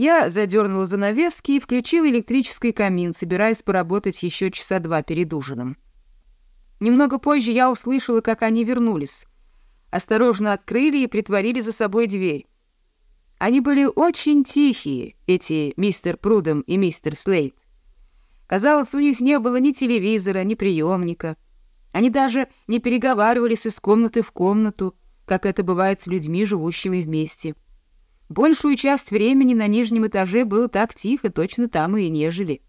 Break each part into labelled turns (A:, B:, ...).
A: Я задернула занавески и включил электрический камин, собираясь поработать еще часа два перед ужином. Немного позже я услышала, как они вернулись. Осторожно открыли и притворили за собой дверь. Они были очень тихие, эти мистер Прудом и мистер Слейт. Казалось, у них не было ни телевизора, ни приемника. Они даже не переговаривались из комнаты в комнату, как это бывает с людьми, живущими вместе. — Большую часть времени на нижнем этаже было так тихо, точно там и не жили.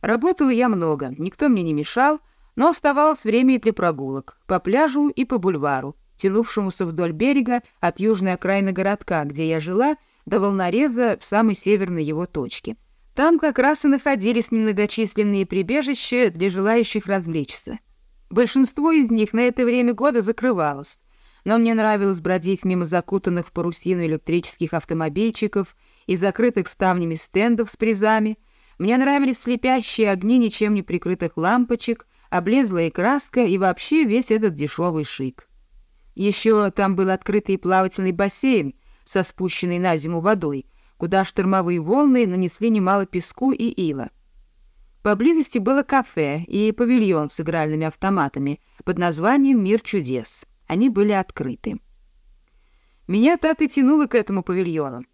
A: Работала я много, никто мне не мешал, но оставалось время и для прогулок, по пляжу и по бульвару, тянувшемуся вдоль берега от южной окраины городка, где я жила, до волнореза в самой северной его точке. Там как раз и находились немногочисленные прибежища для желающих развлечься. Большинство из них на это время года закрывалось, но мне нравилось бродить мимо закутанных в парусину электрических автомобильчиков и закрытых ставнями стендов с призами. Мне нравились слепящие огни ничем не прикрытых лампочек, облезлая краска и вообще весь этот дешевый шик. Еще там был открытый плавательный бассейн со спущенной на зиму водой, куда штормовые волны нанесли немало песку и ила. Поблизости было кафе и павильон с игральными автоматами под названием «Мир чудес». Они были открыты. Меня так и тянуло к этому павильону.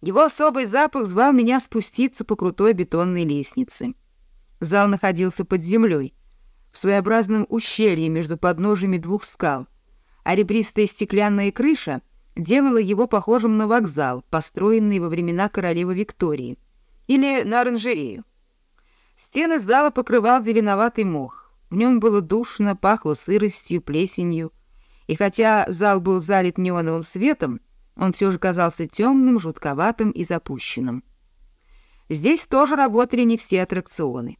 A: Его особый запах звал меня спуститься по крутой бетонной лестнице. Зал находился под землей, в своеобразном ущелье между подножиями двух скал, а ребристая стеклянная крыша делала его похожим на вокзал, построенный во времена королевы Виктории, или на оранжерею. Стены зала покрывал зеленоватый мох. В нем было душно, пахло сыростью, плесенью, и хотя зал был залит неоновым светом, он все же казался темным, жутковатым и запущенным. Здесь тоже работали не все аттракционы.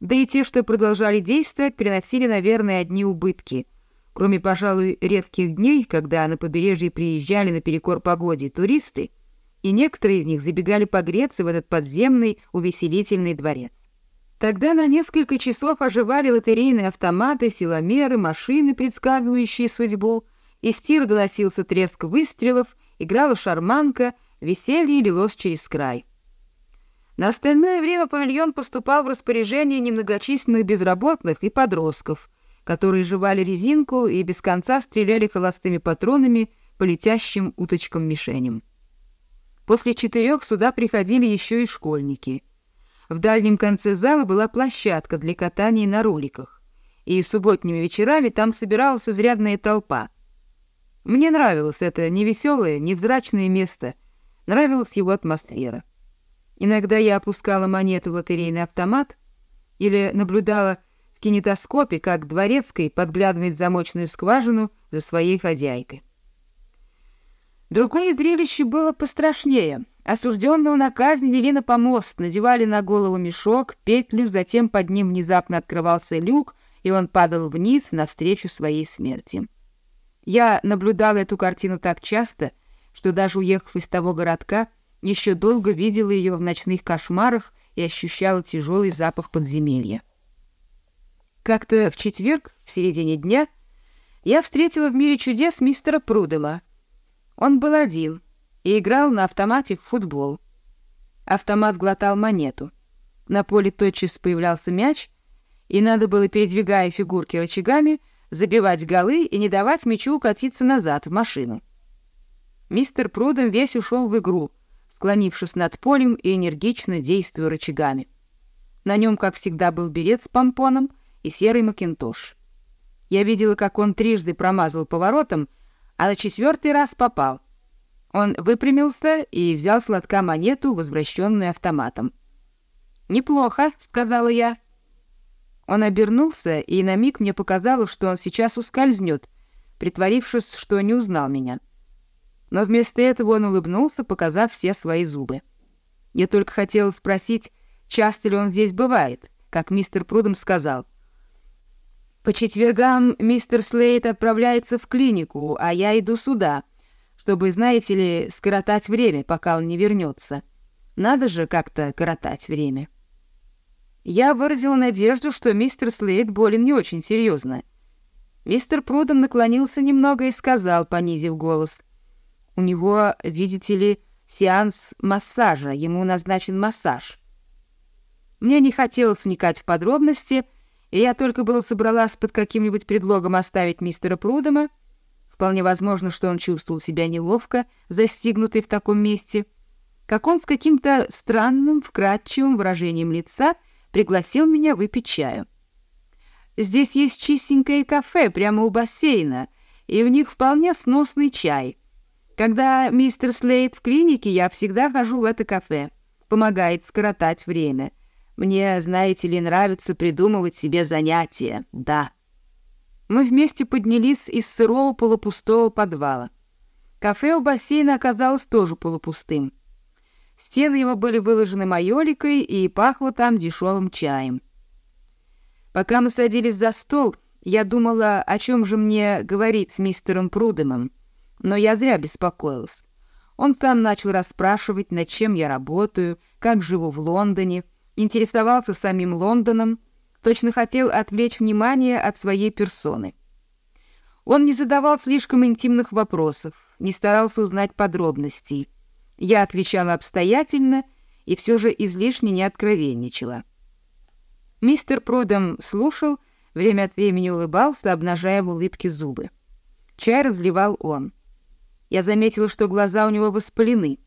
A: Да и те, что продолжали действовать, переносили, наверное, одни убытки. Кроме, пожалуй, редких дней, когда на побережье приезжали наперекор погоде туристы, и некоторые из них забегали погреться в этот подземный увеселительный дворец. Тогда на несколько часов оживали лотерейные автоматы, силомеры, машины, предсказывающие судьбу. Из тир доносился треск выстрелов, играла шарманка, веселье лилось через край. На остальное время павильон поступал в распоряжение немногочисленных безработных и подростков, которые жевали резинку и без конца стреляли холостыми патронами по летящим уточкам-мишеням. После четырех сюда приходили еще и школьники — в дальнем конце зала была площадка для катания на роликах, и субботними вечерами там собиралась изрядная толпа. Мне нравилось это невеселое, невзрачное место, нравилась его атмосфера. Иногда я опускала монету в лотерейный автомат или наблюдала в кинетоскопе, как дворецкой подглядывает замочную скважину за своей хозяйкой. Другое зрелище было пострашнее — Осужденного каждый вели на помост, надевали на голову мешок, петлю, затем под ним внезапно открывался люк, и он падал вниз навстречу своей смерти. Я наблюдала эту картину так часто, что даже уехав из того городка, еще долго видела ее в ночных кошмарах и ощущала тяжелый запах подземелья. Как-то в четверг, в середине дня, я встретила в мире чудес мистера Прудела. Он был один — и играл на автомате в футбол. Автомат глотал монету. На поле тотчас появлялся мяч, и надо было, передвигая фигурки рычагами, забивать голы и не давать мячу катиться назад в машину. Мистер Прудом весь ушел в игру, склонившись над полем и энергично действуя рычагами. На нем, как всегда, был берет с помпоном и серый макинтош. Я видела, как он трижды промазал поворотом, а на четвертый раз попал — он выпрямился и взял с лотка монету, возвращенную автоматом. «Неплохо», — сказала я. Он обернулся, и на миг мне показалось, что он сейчас ускользнет, притворившись, что не узнал меня. Но вместо этого он улыбнулся, показав все свои зубы. Я только хотела спросить, часто ли он здесь бывает, как мистер Прудом сказал. «По четвергам мистер Слейт отправляется в клинику, а я иду сюда», чтобы, знаете ли, скоротать время, пока он не вернется. Надо же как-то коротать время. Я выразил надежду, что мистер Слейд болен не очень серьезно. Мистер Прудом наклонился немного и сказал, понизив голос. У него, видите ли, сеанс массажа, ему назначен массаж. Мне не хотелось вникать в подробности, и я только было собралась под каким-нибудь предлогом оставить мистера Прудома, Вполне возможно, что он чувствовал себя неловко, застигнутый в таком месте, как он с каким-то странным, вкрадчивым выражением лица пригласил меня выпить чаю. Здесь есть чистенькое кафе прямо у бассейна, и у них вполне сносный чай. Когда мистер Слейд в клинике, я всегда хожу в это кафе. Помогает скоротать время. Мне, знаете ли, нравится придумывать себе занятия, да. Мы вместе поднялись из сырого полупустого подвала. Кафе у бассейна оказалось тоже полупустым. Стены его были выложены майоликой и пахло там дешевым чаем. Пока мы садились за стол, я думала, о чем же мне говорить с мистером Прудемом, но я зря беспокоилась. Он там начал расспрашивать, над чем я работаю, как живу в Лондоне, интересовался самим Лондоном — точно хотел отвлечь внимание от своей персоны. Он не задавал слишком интимных вопросов, не старался узнать подробностей. Я отвечала обстоятельно и все же излишне не откровенничала. Мистер Продом слушал, время от времени улыбался, обнажая в улыбке зубы. Чай разливал он. Я заметила, что глаза у него воспалены,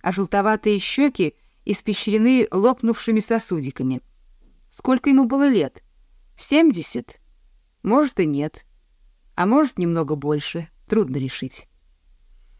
A: а желтоватые щеки испещрены лопнувшими сосудиками — Сколько ему было лет? 70? Может и нет. А может немного больше. Трудно решить.